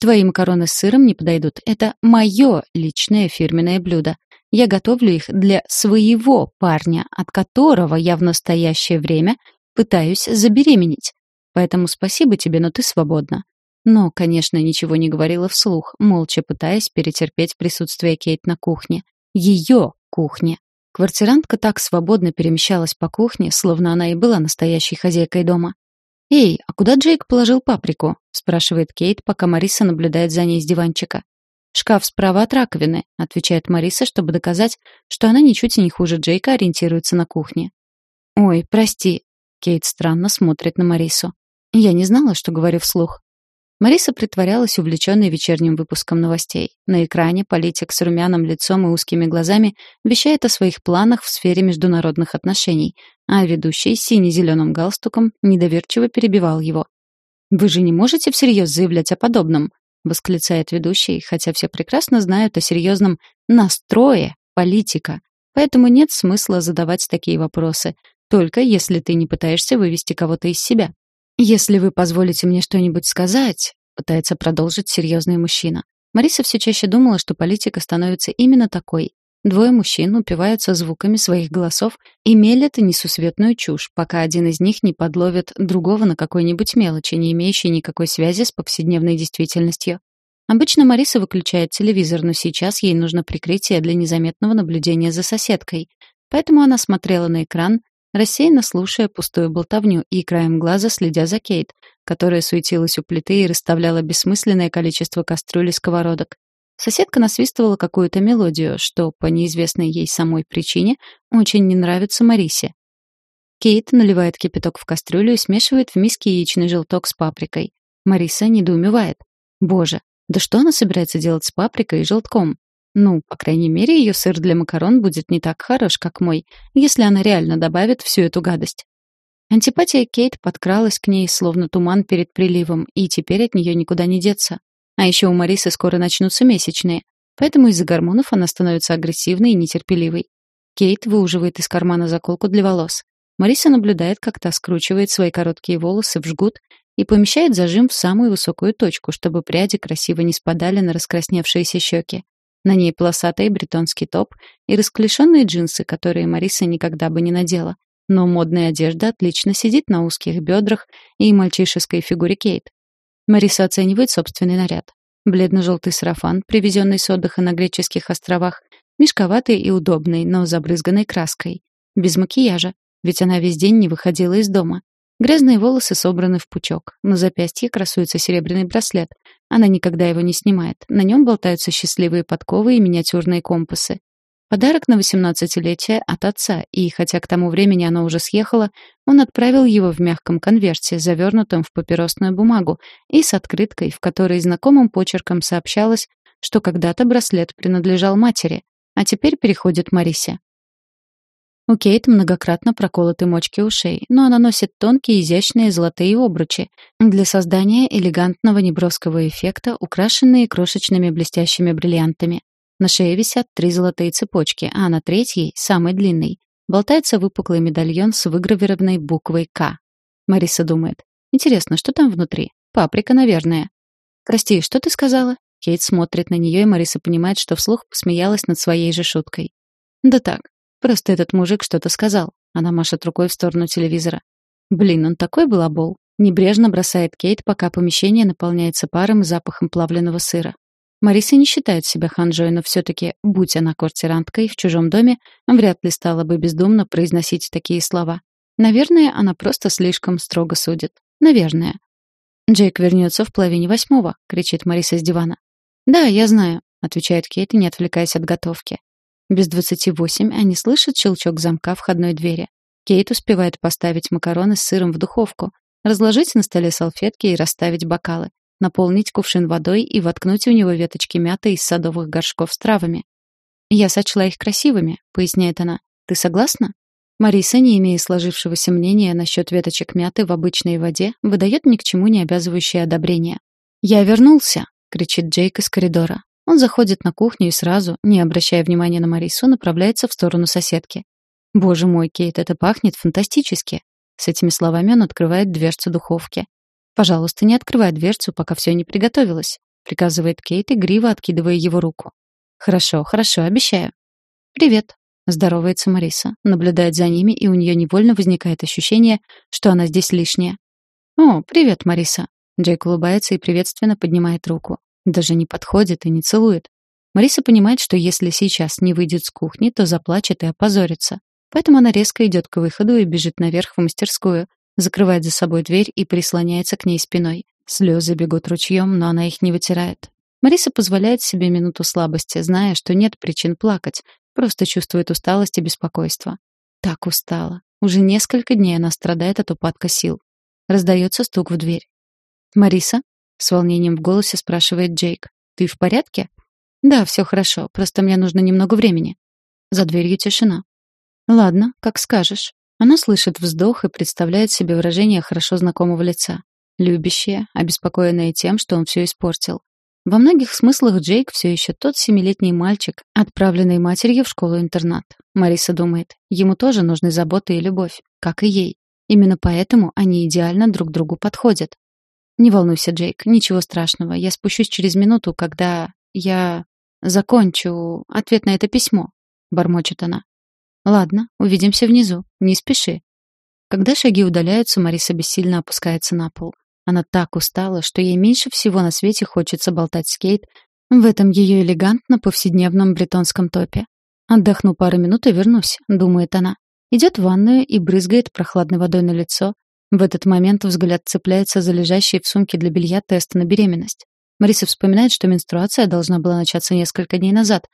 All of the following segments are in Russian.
Твои макароны с сыром не подойдут. Это мое личное фирменное блюдо. Я готовлю их для своего парня, от которого я в настоящее время пытаюсь забеременеть. Поэтому спасибо тебе, но ты свободна. Но, конечно, ничего не говорила вслух, молча пытаясь перетерпеть присутствие Кейт на кухне. Ее кухне. Квартирантка так свободно перемещалась по кухне, словно она и была настоящей хозяйкой дома. «Эй, а куда Джейк положил паприку?» — спрашивает Кейт, пока Мариса наблюдает за ней с диванчика. «Шкаф справа от раковины», — отвечает Мариса, чтобы доказать, что она ничуть не хуже Джейка ориентируется на кухне. «Ой, прости», — Кейт странно смотрит на Марису. «Я не знала, что говорю вслух». Мариса притворялась увлеченной вечерним выпуском новостей. На экране политик с румяным лицом и узкими глазами вещает о своих планах в сфере международных отношений, а ведущий с сине-зеленым галстуком недоверчиво перебивал его. «Вы же не можете всерьез заявлять о подобном?» — восклицает ведущий, хотя все прекрасно знают о серьезном настрое политика. Поэтому нет смысла задавать такие вопросы, только если ты не пытаешься вывести кого-то из себя. «Если вы позволите мне что-нибудь сказать», — пытается продолжить серьезный мужчина. Мариса все чаще думала, что политика становится именно такой. Двое мужчин упиваются звуками своих голосов и мелят несусветную чушь, пока один из них не подловит другого на какой-нибудь мелочи, не имеющей никакой связи с повседневной действительностью. Обычно Мариса выключает телевизор, но сейчас ей нужно прикрытие для незаметного наблюдения за соседкой. Поэтому она смотрела на экран, рассеянно слушая пустую болтовню и краем глаза следя за Кейт, которая суетилась у плиты и расставляла бессмысленное количество кастрюль и сковородок. Соседка насвистывала какую-то мелодию, что, по неизвестной ей самой причине, очень не нравится Марисе. Кейт наливает кипяток в кастрюлю и смешивает в миске яичный желток с паприкой. Мариса недоумевает. Боже, да что она собирается делать с паприкой и желтком? Ну, по крайней мере, ее сыр для макарон будет не так хорош, как мой, если она реально добавит всю эту гадость. Антипатия Кейт подкралась к ней, словно туман перед приливом, и теперь от нее никуда не деться. А еще у Марисы скоро начнутся месячные, поэтому из-за гормонов она становится агрессивной и нетерпеливой. Кейт выуживает из кармана заколку для волос. Мариса наблюдает, как та скручивает свои короткие волосы в жгут и помещает зажим в самую высокую точку, чтобы пряди красиво не спадали на раскрасневшиеся щеки. На ней полосатый бретонский топ и расклешенные джинсы, которые Мариса никогда бы не надела. Но модная одежда отлично сидит на узких бедрах и мальчишеской фигуре Кейт. Мариса оценивает собственный наряд. Бледно-желтый сарафан, привезенный с отдыха на греческих островах, мешковатый и удобный, но забрызганный краской. Без макияжа, ведь она весь день не выходила из дома. Грязные волосы собраны в пучок. На запястье красуется серебряный браслет. Она никогда его не снимает. На нем болтаются счастливые подковы и миниатюрные компасы. Подарок на 18-летие от отца, и хотя к тому времени она уже съехала, он отправил его в мягком конверте, завернутом в папиросную бумагу, и с открыткой, в которой знакомым почерком сообщалось, что когда-то браслет принадлежал матери, а теперь переходит Марисе. У Кейт многократно проколоты мочки ушей, но она носит тонкие изящные золотые обручи для создания элегантного неброского эффекта, украшенные крошечными блестящими бриллиантами. На шее висят три золотые цепочки, а на третьей, самой длинной, болтается выпуклый медальон с выгравированной буквой «К». Мариса думает, интересно, что там внутри? Паприка, наверное. «Прости, что ты сказала?» Кейт смотрит на нее, и Мариса понимает, что вслух посмеялась над своей же шуткой. «Да так, Просто этот мужик что-то сказал. Она машет рукой в сторону телевизора. Блин, он такой балабол. Небрежно бросает Кейт, пока помещение наполняется паром и запахом плавленного сыра. Мариса не считает себя ханжой, но все-таки, будь она квартиранткой в чужом доме, вряд ли стала бы бездумно произносить такие слова. Наверное, она просто слишком строго судит. Наверное. «Джейк вернется в половине восьмого», — кричит Мариса с дивана. «Да, я знаю», — отвечает Кейт, не отвлекаясь от готовки. Без двадцати восемь они слышат щелчок замка входной двери. Кейт успевает поставить макароны с сыром в духовку, разложить на столе салфетки и расставить бокалы, наполнить кувшин водой и воткнуть в него веточки мяты из садовых горшков с травами. «Я сочла их красивыми», — поясняет она. «Ты согласна?» Мариса, не имея сложившегося мнения насчет веточек мяты в обычной воде, выдает ни к чему не обязывающее одобрение. «Я вернулся!» — кричит Джейк из коридора. Он заходит на кухню и сразу, не обращая внимания на Марису, направляется в сторону соседки. «Боже мой, Кейт, это пахнет фантастически!» С этими словами он открывает дверцу духовки. «Пожалуйста, не открывай дверцу, пока все не приготовилось», приказывает Кейт, игриво откидывая его руку. «Хорошо, хорошо, обещаю». «Привет», — здоровается Мариса, наблюдает за ними, и у нее невольно возникает ощущение, что она здесь лишняя. «О, привет, Мариса». Джейк улыбается и приветственно поднимает руку. Даже не подходит и не целует. Мариса понимает, что если сейчас не выйдет с кухни, то заплачет и опозорится. Поэтому она резко идет к выходу и бежит наверх в мастерскую, закрывает за собой дверь и прислоняется к ней спиной. Слезы бегут ручьем, но она их не вытирает. Мариса позволяет себе минуту слабости, зная, что нет причин плакать, просто чувствует усталость и беспокойство. Так устала. Уже несколько дней она страдает от упадка сил. Раздается стук в дверь. «Мариса?» — с волнением в голосе спрашивает Джейк. «Ты в порядке?» «Да, все хорошо, просто мне нужно немного времени». За дверью тишина. «Ладно, как скажешь». Она слышит вздох и представляет себе выражение хорошо знакомого лица. Любящее, обеспокоенное тем, что он все испортил. Во многих смыслах Джейк все еще тот семилетний мальчик, отправленный матерью в школу-интернат. Мариса думает, ему тоже нужны заботы и любовь, как и ей. Именно поэтому они идеально друг другу подходят. «Не волнуйся, Джейк, ничего страшного. Я спущусь через минуту, когда я закончу ответ на это письмо», — бормочет она. «Ладно, увидимся внизу. Не спеши». Когда шаги удаляются, Мариса бессильно опускается на пол. Она так устала, что ей меньше всего на свете хочется болтать с Кейт в этом ее элегантно повседневном бретонском топе. «Отдохну пару минут и вернусь», — думает она. Идет в ванную и брызгает прохладной водой на лицо. В этот момент взгляд цепляется за лежащий в сумке для белья тест на беременность. Мариса вспоминает, что менструация должна была начаться несколько дней назад,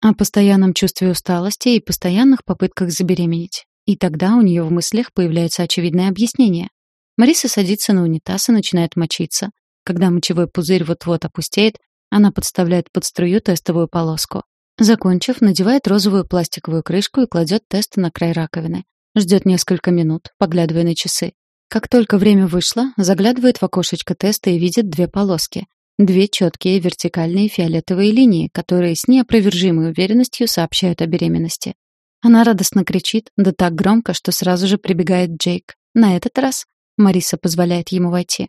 о постоянном чувстве усталости и постоянных попытках забеременеть. И тогда у нее в мыслях появляется очевидное объяснение. Мариса садится на унитаз и начинает мочиться. Когда мочевой пузырь вот-вот опустеет, она подставляет под струю тестовую полоску. Закончив, надевает розовую пластиковую крышку и кладет тест на край раковины. Ждет несколько минут, поглядывая на часы. Как только время вышло, заглядывает в окошечко теста и видит две полоски. Две четкие вертикальные фиолетовые линии, которые с неопровержимой уверенностью сообщают о беременности. Она радостно кричит, да так громко, что сразу же прибегает Джейк. На этот раз Мариса позволяет ему войти.